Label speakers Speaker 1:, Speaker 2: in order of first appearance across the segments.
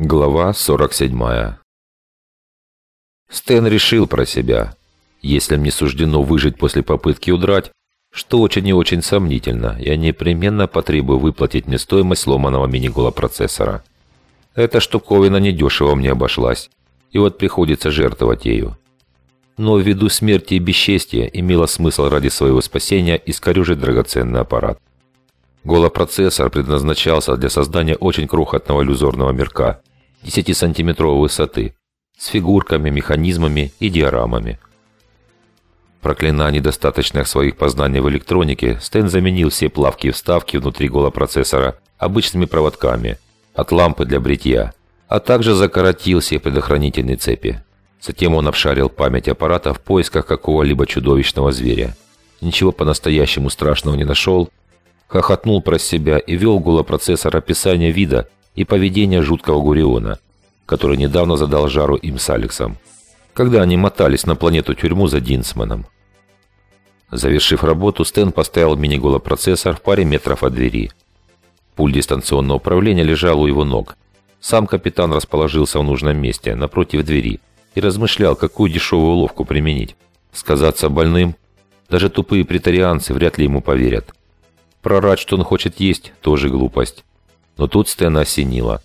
Speaker 1: Глава 47 Стэн решил про себя. Если мне суждено выжить после попытки удрать, что очень и очень сомнительно, я непременно потребую выплатить мне стоимость сломанного мини-гола процессора. Эта штуковина недешево мне обошлась, и вот приходится жертвовать ею. Но ввиду смерти и бесчестия имело смысл ради своего спасения искорежить драгоценный аппарат. Голопроцессор предназначался для создания очень крохотного иллюзорного мирка, 10-сантиметровой высоты, с фигурками, механизмами и диорамами. Проклиная недостаточных своих познаний в электронике, Стэн заменил все плавки и вставки внутри голопроцессора обычными проводками от лампы для бритья, а также закоротил все предохранительные цепи. Затем он обшарил память аппарата в поисках какого-либо чудовищного зверя. Ничего по-настоящему страшного не нашел, хохотнул про себя и вел голопроцессор описание вида и поведение жуткого Гуриона, который недавно задал жару им с Алексом, когда они мотались на планету-тюрьму за Динсманом. Завершив работу, Стэн поставил мини-голопроцессор в паре метров от двери. Пульт дистанционного управления лежал у его ног. Сам капитан расположился в нужном месте, напротив двери, и размышлял, какую дешевую уловку применить. Сказаться больным? Даже тупые претарианцы вряд ли ему поверят. Прорать, что он хочет есть, тоже глупость. Но тут Стэна осенило.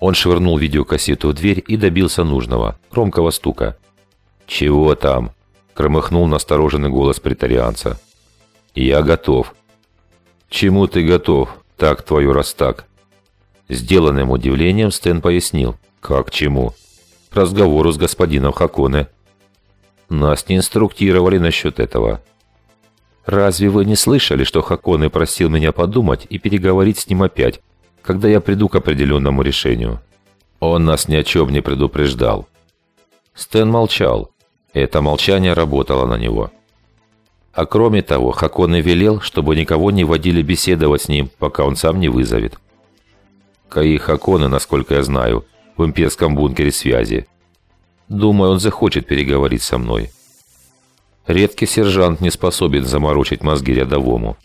Speaker 1: Он швырнул видеокассету в дверь и добился нужного, громкого стука. «Чего там?» – громыхнул настороженный голос претарианца. «Я готов». «Чему ты готов? Так твою раз так». Сделанным удивлением Стэн пояснил. «Как чему?» «К разговору с господином Хаконе». «Нас не инструктировали насчет этого». «Разве вы не слышали, что Хаконе просил меня подумать и переговорить с ним опять, когда я приду к определенному решению. Он нас ни о чем не предупреждал. Стэн молчал. Это молчание работало на него. А кроме того, Хакон и велел, чтобы никого не водили беседовать с ним, пока он сам не вызовет. Каи Хаконы, насколько я знаю, в имперском бункере связи. Думаю, он захочет переговорить со мной. Редкий сержант не способен заморочить мозги рядовому.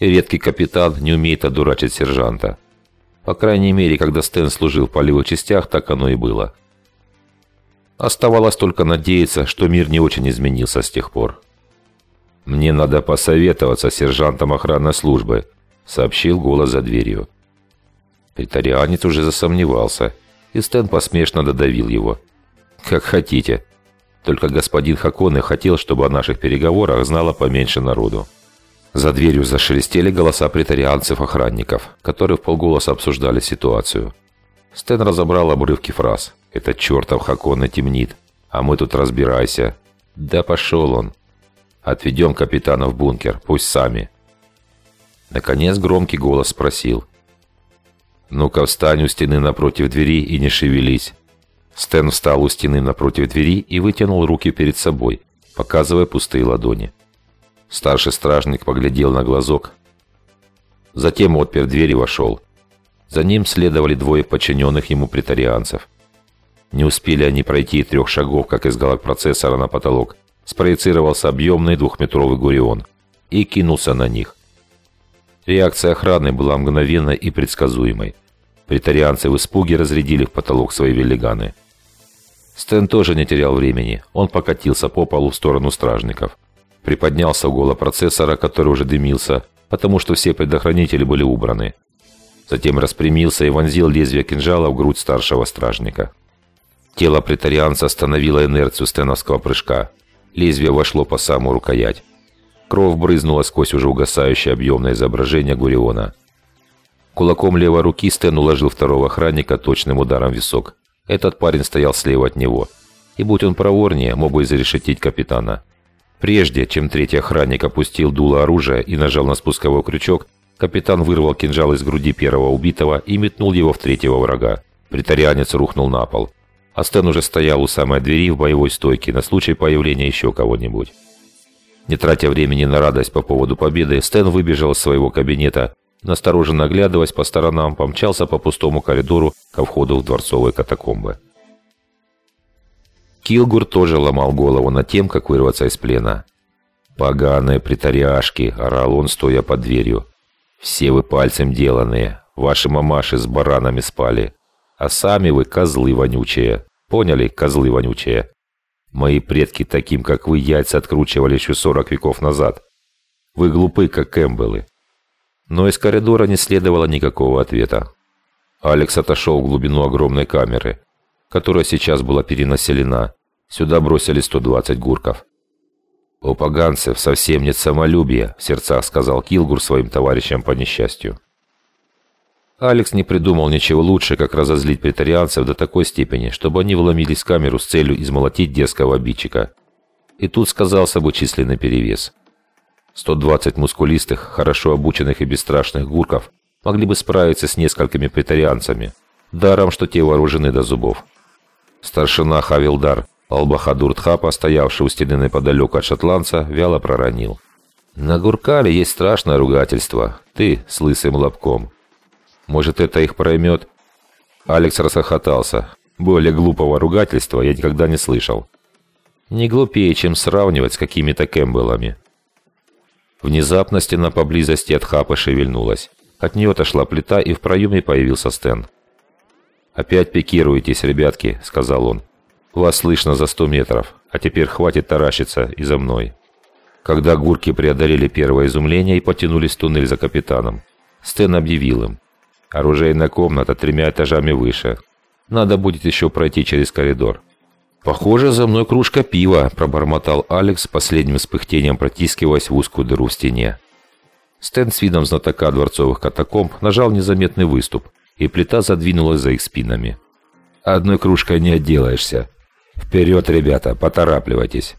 Speaker 1: И редкий капитан не умеет одурачить сержанта. По крайней мере, когда Стэн служил в полевых частях, так оно и было. Оставалось только надеяться, что мир не очень изменился с тех пор. «Мне надо посоветоваться с сержантом охранной службы», — сообщил голос за дверью. Притарианец уже засомневался, и Стэн посмешно додавил его. «Как хотите. Только господин Хаконе хотел, чтобы о наших переговорах знало поменьше народу». За дверью зашелестели голоса претарианцев-охранников, которые в полголоса обсуждали ситуацию. Стэн разобрал обрывки фраз. «Этот чертов Хакона темнит, а мы тут разбирайся». «Да пошел он». «Отведем капитана в бункер, пусть сами». Наконец громкий голос спросил. «Ну-ка встань у стены напротив двери и не шевелись». Стэн встал у стены напротив двери и вытянул руки перед собой, показывая пустые ладони. Старший стражник поглядел на глазок. Затем отпер дверь и вошел. За ним следовали двое подчиненных ему претарианцев. Не успели они пройти трех шагов, как из галак-процессора на потолок спроецировался объемный двухметровый гурион и кинулся на них. Реакция охраны была мгновенной и предсказуемой. Претарианцы в испуге разрядили в потолок свои велиганы. Стэн тоже не терял времени. Он покатился по полу в сторону стражников приподнялся угола процессора, который уже дымился, потому что все предохранители были убраны. Затем распрямился и вонзил лезвие кинжала в грудь старшего стражника. Тело претарианца остановило инерцию стеновского прыжка. Лезвие вошло по самую рукоять. Кровь брызнула сквозь уже угасающее объемное изображение Гуриона. Кулаком левой руки Стэн уложил второго охранника точным ударом в висок. Этот парень стоял слева от него. И будь он проворнее, мог бы изрешетить капитана. Прежде чем третий охранник опустил дуло оружия и нажал на спусковой крючок, капитан вырвал кинжал из груди первого убитого и метнул его в третьего врага. Притарианец рухнул на пол. А Стэн уже стоял у самой двери в боевой стойке на случай появления еще кого-нибудь. Не тратя времени на радость по поводу победы, Стэн выбежал из своего кабинета, настороженно оглядываясь по сторонам, помчался по пустому коридору ко входу в дворцовые катакомбы. Килгур тоже ломал голову над тем, как вырваться из плена. «Поганые притариашки!» – орал он, стоя под дверью. «Все вы пальцем деланные. Ваши мамаши с баранами спали. А сами вы козлы вонючие. Поняли, козлы вонючие? Мои предки таким, как вы, яйца откручивали еще 40 веков назад. Вы глупы, как Кэмпбеллы. Но из коридора не следовало никакого ответа. Алекс отошел в глубину огромной камеры, которая сейчас была перенаселена. Сюда бросили 120 гурков. «У поганцев совсем нет самолюбия», — в сердцах сказал Килгур своим товарищам по несчастью. Алекс не придумал ничего лучше, как разозлить претарианцев до такой степени, чтобы они вломились в камеру с целью измолотить дерзкого обидчика. И тут сказался бы численный перевес. 120 мускулистых, хорошо обученных и бесстрашных гурков могли бы справиться с несколькими претарианцами, даром, что те вооружены до зубов. Старшина Хавилдар, Албахадур Тхапа, стоявший у стены неподалеку от шотландца, вяло проронил. «На Гуркале есть страшное ругательство. Ты с лысым лобком. Может, это их проймет?» Алекс расхохотался. Более глупого ругательства я никогда не слышал. Не глупее, чем сравнивать с какими-то Кэмпбеллами. Внезапно стена поблизости от хапа шевельнулась. От нее отошла плита, и в проеме появился Стэн. «Опять пикируетесь, ребятки», — сказал он. «Вас слышно за сто метров, а теперь хватит таращиться и за мной». Когда гурки преодолели первое изумление и потянулись в туннель за капитаном, Стэн объявил им. Оружейная комната тремя этажами выше. Надо будет еще пройти через коридор. «Похоже, за мной кружка пива», – пробормотал Алекс, последним с пыхтением протискиваясь в узкую дыру в стене. Стэн с видом знатока дворцовых катакомб нажал незаметный выступ, и плита задвинулась за их спинами. «Одной кружкой не отделаешься. Вперед, ребята, поторапливайтесь!»